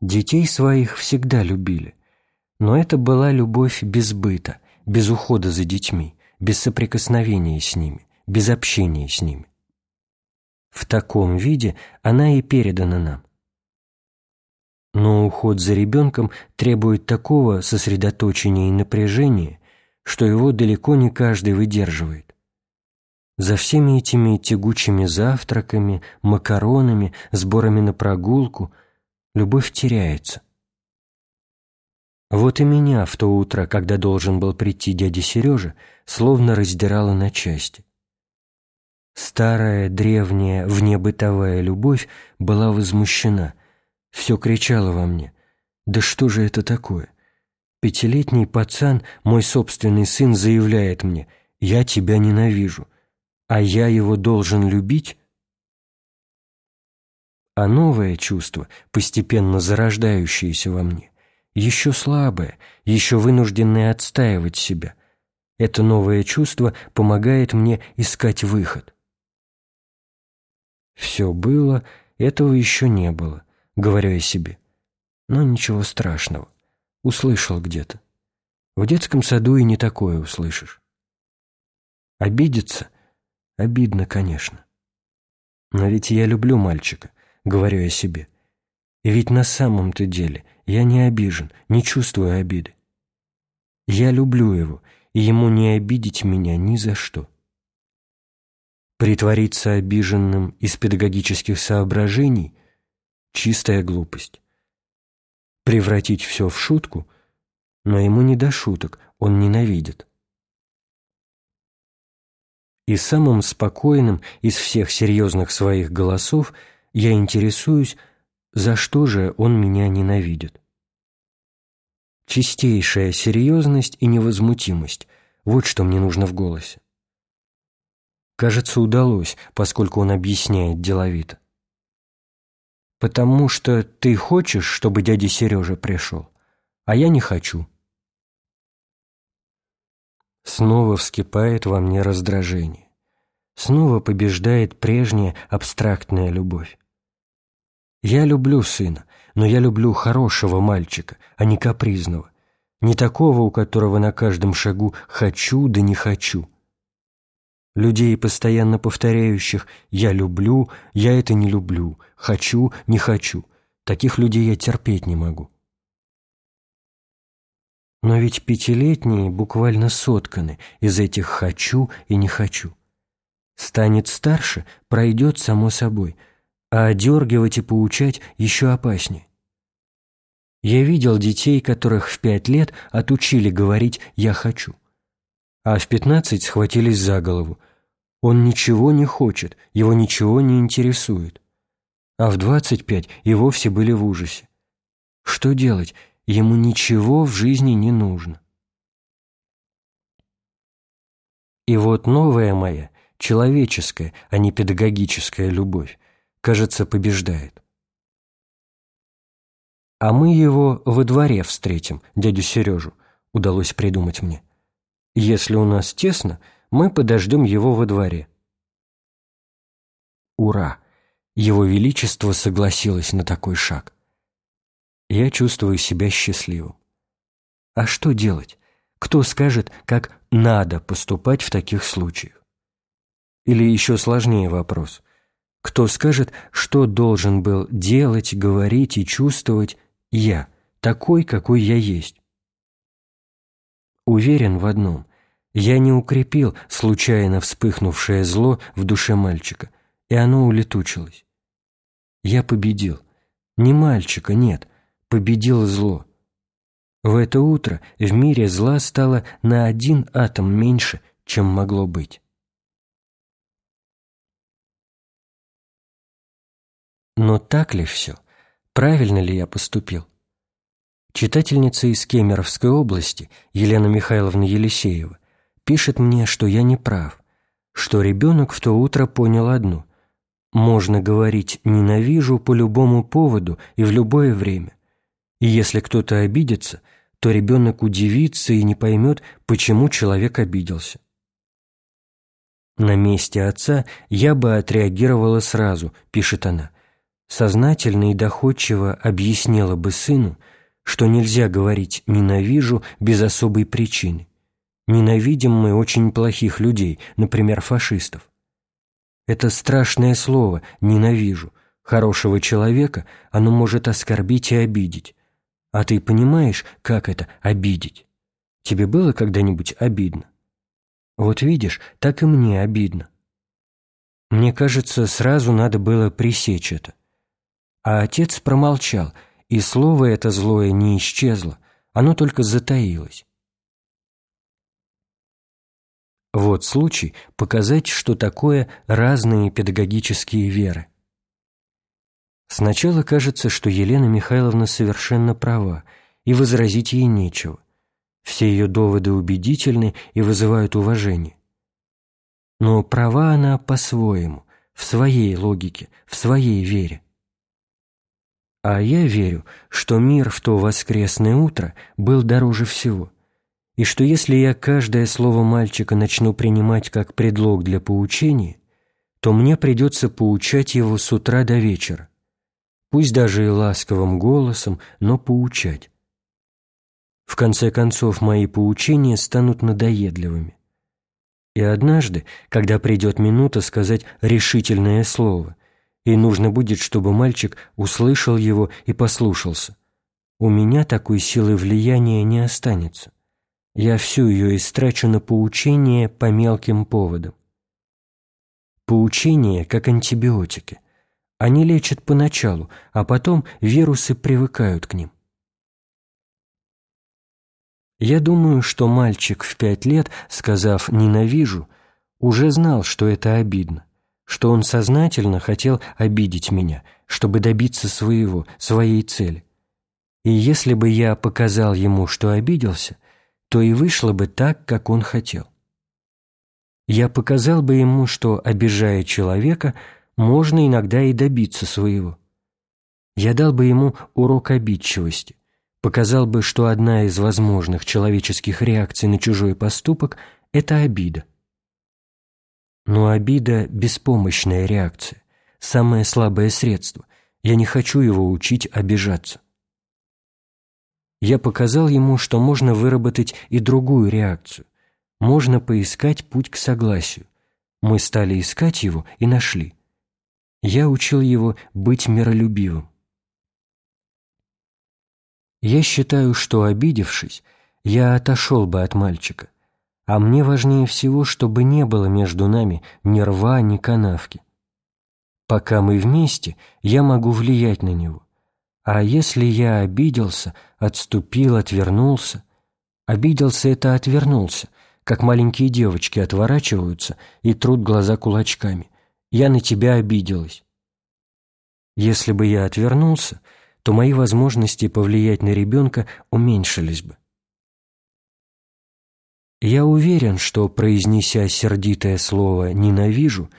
Детей своих всегда любили, но это была любовь без быта, без ухода за детьми, без соприкосновения с ними, без общения с ними. В таком виде она и передана нам. Но уход за ребенком требует такого сосредоточения и напряжения, что его далеко не каждый выдерживает. За всеми этими тягучими завтраками, макаронами, сборами на прогулку любовь теряется. Вот и меня в то утро, когда должен был прийти дядя Сережа, словно раздирало на части. Старая, древняя, внебытовая любовь была возмущена, все кричало во мне. «Да что же это такое? Пятилетний пацан, мой собственный сын, заявляет мне, «Я тебя ненавижу», а я его должен любить? А новое чувство, постепенно зарождающееся во мне, еще слабое, еще вынужденное отстаивать себя, это новое чувство помогает мне искать выход. Все было, этого еще не было, говорю я себе. Но ничего страшного. Услышал где-то. В детском саду и не такое услышишь. Обидеться Обидно, конечно. Но ведь я люблю мальчика, говорю я себе. И ведь на самом-то деле я не обижен, не чувствую обиды. Я люблю его, и ему не обидеть меня ни за что. Притвориться обиженным из педагогических соображений – чистая глупость. Превратить все в шутку, но ему не до шуток, он ненавидит и самым спокойным из всех серьезных своих голосов я интересуюсь, за что же он меня ненавидит. Чистейшая серьезность и невозмутимость – вот что мне нужно в голосе. Кажется, удалось, поскольку он объясняет деловито. «Потому что ты хочешь, чтобы дядя Сережа пришел, а я не хочу». Снова вскипает во мне раздражение. Снова побеждает прежняя абстрактная любовь. Я люблю сына, но я люблю хорошего мальчика, а не капризного, не такого, у которого на каждом шагу «хочу» да «не хочу». Людей, постоянно повторяющих «я люблю», «я это не люблю», «хочу», «не хочу», таких людей я терпеть не могу. Но ведь пятилетние буквально сотканы из этих «хочу» и «не хочу». Станет старше, пройдет само собой, а одергивать и поучать еще опаснее. Я видел детей, которых в пять лет отучили говорить «я хочу», а в пятнадцать схватились за голову. Он ничего не хочет, его ничего не интересует. А в двадцать пять и вовсе были в ужасе. Что делать? Ему ничего в жизни не нужно. И вот новая моя, человеческая, а не педагогическая любовь, кажется, побеждает. А мы его во дворе встретим, дядю Сережу, удалось придумать мне. Если у нас тесно, мы подождем его во дворе. Ура! Его Величество согласилось на такой шаг я чувствую себя счастливым. А что делать? Кто скажет, как надо поступать в таких случаях? Или еще сложнее вопрос. Кто скажет, что должен был делать, говорить и чувствовать я, такой, какой я есть? Уверен в одном. Я не укрепил случайно вспыхнувшее зло в душе мальчика, и оно улетучилось. Я победил. Не мальчика, нет, победило зло. В это утро в мире зла стало на один атом меньше, чем могло быть. Но так ли все? Правильно ли я поступил? Читательница из Кемеровской области, Елена Михайловна Елисеева, пишет мне, что я не прав, что ребенок в то утро понял одно – можно говорить «ненавижу» по любому поводу и в любое время. И если кто-то обидится, то ребенок удивится и не поймет, почему человек обиделся. На месте отца я бы отреагировала сразу, пишет она. Сознательно и доходчиво объяснила бы сыну, что нельзя говорить «ненавижу» без особой причины. Ненавидим мы очень плохих людей, например, фашистов. Это страшное слово «ненавижу». Хорошего человека оно может оскорбить и обидеть. А ты понимаешь, как это обидеть? Тебе было когда-нибудь обидно? Вот видишь, так и мне обидно. Мне кажется, сразу надо было пресечь это. А отец промолчал, и слово это злое не исчезло, оно только затаилось. Вот случай показать, что такое разные педагогические веры. Сначала кажется, что Елена Михайловна совершенно права, и возразить ей нечего. Все ее доводы убедительны и вызывают уважение. Но права она по-своему, в своей логике, в своей вере. А я верю, что мир в то воскресное утро был дороже всего – и что если я каждое слово мальчика начну принимать как предлог для поучения, то мне придется поучать его с утра до вечера, пусть даже и ласковым голосом, но поучать. В конце концов, мои поучения станут надоедливыми. И однажды, когда придет минута сказать решительное слово, и нужно будет, чтобы мальчик услышал его и послушался, у меня такой силы влияния не останется я всю ее истрачу на поучение по мелким поводам. Поучение как антибиотики. Они лечат поначалу, а потом вирусы привыкают к ним. Я думаю, что мальчик в пять лет, сказав «ненавижу», уже знал, что это обидно, что он сознательно хотел обидеть меня, чтобы добиться своего, своей цели. И если бы я показал ему, что обиделся – то и вышло бы так, как он хотел. Я показал бы ему, что, обижая человека, можно иногда и добиться своего. Я дал бы ему урок обидчивости, показал бы, что одна из возможных человеческих реакций на чужой поступок – это обида. Но обида – беспомощная реакция, самое слабое средство. Я не хочу его учить обижаться я показал ему, что можно выработать и другую реакцию. Можно поискать путь к согласию. Мы стали искать его и нашли. Я учил его быть миролюбивым. Я считаю, что, обидевшись, я отошел бы от мальчика, а мне важнее всего, чтобы не было между нами ни рва, ни канавки. Пока мы вместе, я могу влиять на него. А если я обиделся, отступил, отвернулся? Обиделся — это отвернулся, как маленькие девочки отворачиваются и трут глаза кулачками. Я на тебя обиделась. Если бы я отвернулся, то мои возможности повлиять на ребенка уменьшились бы. Я уверен, что, произнеся сердитое слово «ненавижу»,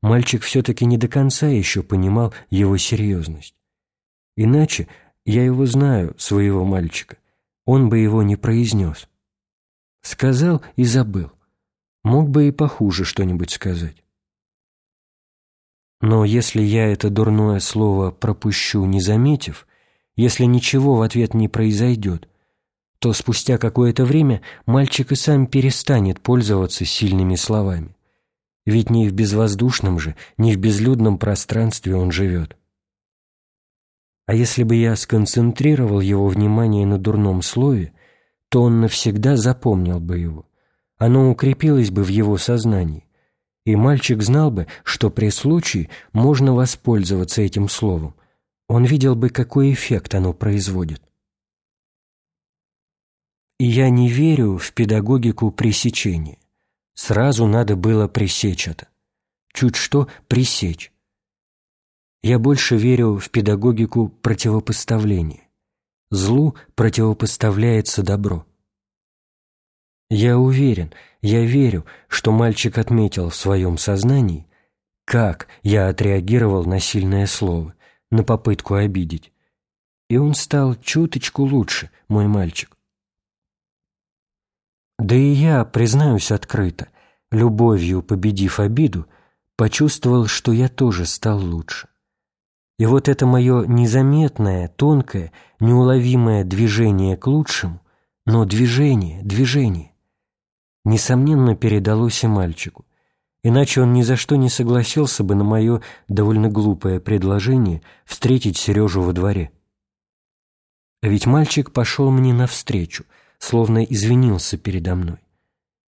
мальчик все-таки не до конца еще понимал его серьезность. Иначе я его знаю, своего мальчика, он бы его не произнес. Сказал и забыл. Мог бы и похуже что-нибудь сказать. Но если я это дурное слово пропущу, не заметив, если ничего в ответ не произойдет, то спустя какое-то время мальчик и сам перестанет пользоваться сильными словами. Ведь не в безвоздушном же, не в безлюдном пространстве он живет. А если бы я сконцентрировал его внимание на дурном слове, то он навсегда запомнил бы его. Оно укрепилось бы в его сознании, и мальчик знал бы, что при случае можно воспользоваться этим словом. Он видел бы, какой эффект оно производит. И я не верю в педагогику пресечения. Сразу надо было пресечь это. Чуть что пресечь. Я больше верю в педагогику противопоставления. Злу противопоставляется добро. Я уверен, я верю, что мальчик отметил в своем сознании, как я отреагировал на сильное слово, на попытку обидеть. И он стал чуточку лучше, мой мальчик. Да и я, признаюсь открыто, любовью победив обиду, почувствовал, что я тоже стал лучше. И вот это мое незаметное, тонкое, неуловимое движение к лучшему, но движение, движение, несомненно, передалось и мальчику. Иначе он ни за что не согласился бы на мое довольно глупое предложение встретить Сережу во дворе. А ведь мальчик пошел мне навстречу, словно извинился передо мной.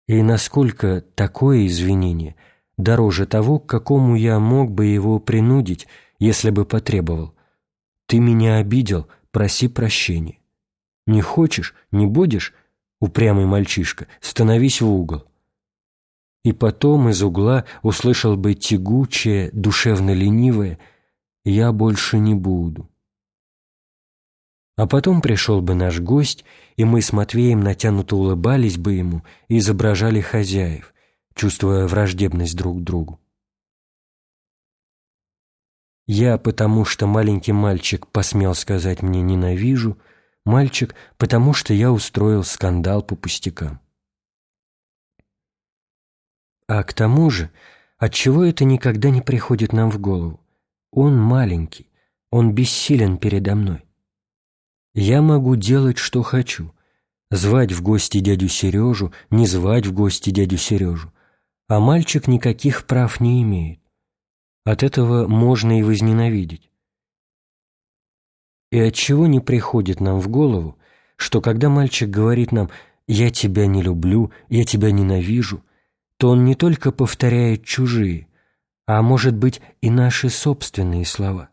И насколько такое извинение дороже того, к какому я мог бы его принудить, если бы потребовал. Ты меня обидел, проси прощения. Не хочешь, не будешь, упрямый мальчишка, становись в угол. И потом из угла услышал бы тягучее, душевно ленивое «я больше не буду». А потом пришел бы наш гость, и мы с Матвеем натянуто улыбались бы ему и изображали хозяев, чувствуя враждебность друг к другу. Я, потому что маленький мальчик посмел сказать мне «ненавижу», мальчик, потому что я устроил скандал по пустякам. А к тому же, отчего это никогда не приходит нам в голову? Он маленький, он бессилен передо мной. Я могу делать, что хочу. Звать в гости дядю Сережу, не звать в гости дядю Сережу. А мальчик никаких прав не имеет. От этого можно и возненавидеть. И от чего не приходит нам в голову, что когда мальчик говорит нам «я тебя не люблю», «я тебя ненавижу», то он не только повторяет чужие, а может быть и наши собственные слова.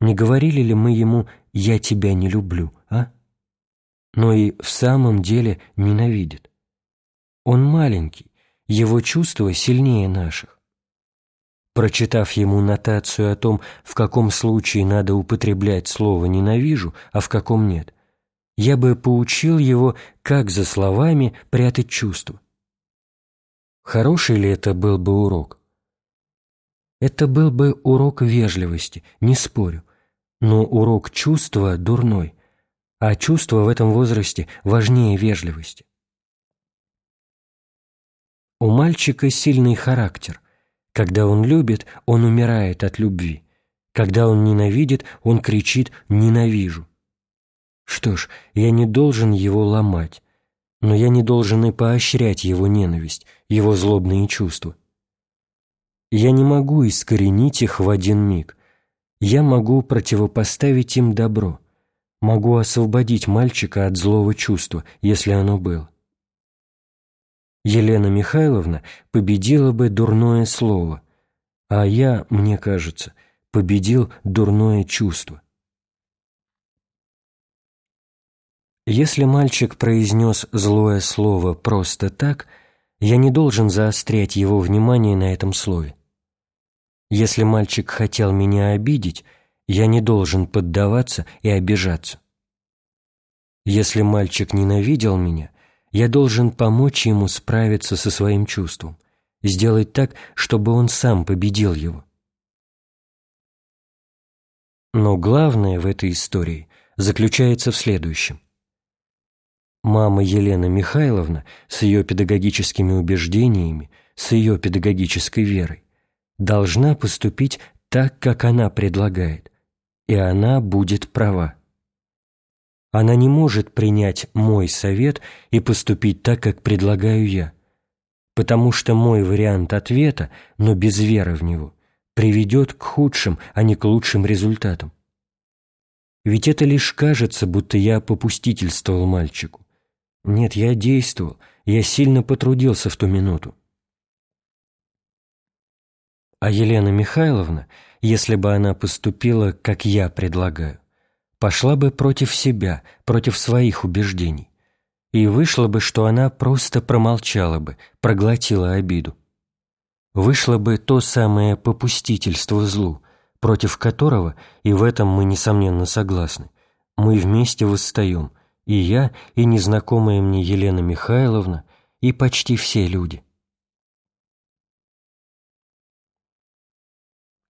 Не говорили ли мы ему «я тебя не люблю», а? Но и в самом деле ненавидит. Он маленький, его чувства сильнее наших. Прочитав ему нотацию о том, в каком случае надо употреблять слово «ненавижу», а в каком нет, я бы поучил его, как за словами прятать чувства. Хороший ли это был бы урок? Это был бы урок вежливости, не спорю, но урок чувства дурной, а чувство в этом возрасте важнее вежливости. У мальчика сильный характер. Когда он любит, он умирает от любви. Когда он ненавидит, он кричит «ненавижу». Что ж, я не должен его ломать, но я не должен и поощрять его ненависть, его злобные чувства. Я не могу искоренить их в один миг. Я могу противопоставить им добро, могу освободить мальчика от злого чувства, если оно было. Елена Михайловна победила бы дурное слово, а я, мне кажется, победил дурное чувство. Если мальчик произнес злое слово просто так, я не должен заострять его внимание на этом слове. Если мальчик хотел меня обидеть, я не должен поддаваться и обижаться. Если мальчик ненавидел меня, я должен помочь ему справиться со своим чувством, сделать так, чтобы он сам победил его. Но главное в этой истории заключается в следующем. Мама Елена Михайловна с ее педагогическими убеждениями, с ее педагогической верой, должна поступить так, как она предлагает, и она будет права она не может принять мой совет и поступить так, как предлагаю я, потому что мой вариант ответа, но без веры в него, приведет к худшим, а не к лучшим результатам. Ведь это лишь кажется, будто я попустительствовал мальчику. Нет, я действовал, я сильно потрудился в ту минуту. А Елена Михайловна, если бы она поступила, как я предлагаю, пошла бы против себя, против своих убеждений. И вышло бы, что она просто промолчала бы, проглотила обиду. Вышло бы то самое попустительство злу, против которого, и в этом мы, несомненно, согласны, мы вместе восстаем, и я, и незнакомая мне Елена Михайловна, и почти все люди.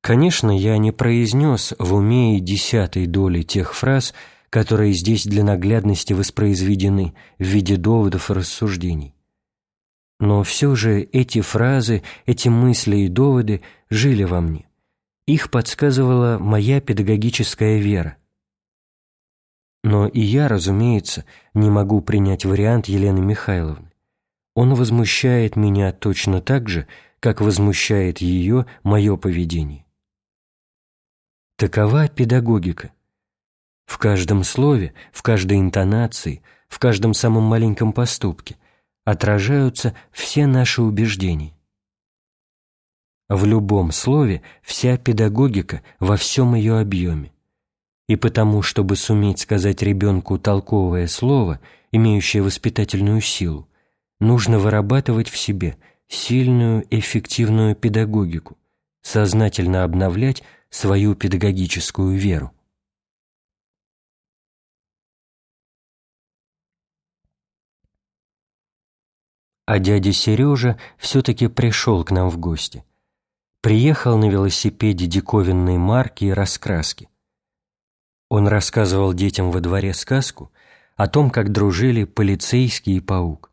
Конечно, я не произнес в уме и десятой доли тех фраз, которые здесь для наглядности воспроизведены в виде доводов и рассуждений. Но все же эти фразы, эти мысли и доводы жили во мне, Их подсказывала моя педагогическая вера. Но и я, разумеется, не могу принять вариант Елены Михайловны. Он возмущает меня точно так же, как возмущает ее мое поведение. Такова педагогика. В каждом слове, в каждой интонации, в каждом самом маленьком поступке отражаются все наши убеждения. В любом слове вся педагогика во всем ее объеме. И потому, чтобы суметь сказать ребенку толковое слово, имеющее воспитательную силу, нужно вырабатывать в себе сильную, эффективную педагогику, сознательно обновлять свою педагогическую веру. А дядя Сережа все-таки пришел к нам в гости – приехал на велосипеде диковинной марки и раскраски. Он рассказывал детям во дворе сказку о том, как дружили полицейский и паук,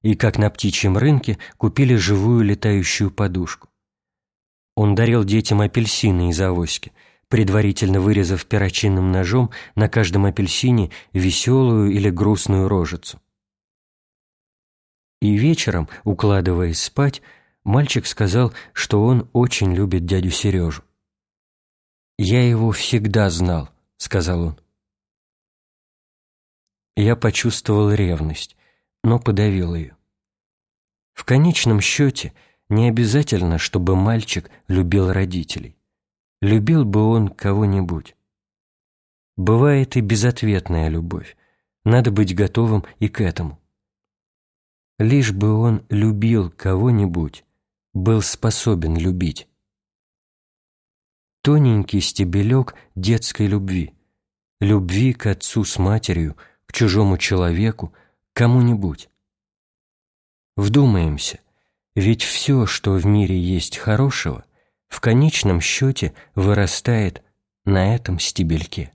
и как на птичьем рынке купили живую летающую подушку. Он дарил детям апельсины из авоськи, предварительно вырезав перочинным ножом на каждом апельсине веселую или грустную рожицу. И вечером, укладываясь спать, мальчик сказал, что он очень любит дядю Сережу. «Я его всегда знал», — сказал он. Я почувствовал ревность, но подавил ее. В конечном счете не обязательно, чтобы мальчик любил родителей. Любил бы он кого-нибудь. Бывает и безответная любовь. Надо быть готовым и к этому. Лишь бы он любил кого-нибудь, был способен любить. Тоненький стебелек детской любви, любви к отцу с матерью, к чужому человеку, кому-нибудь. Вдумаемся, ведь все, что в мире есть хорошего, в конечном счете вырастает на этом стебельке.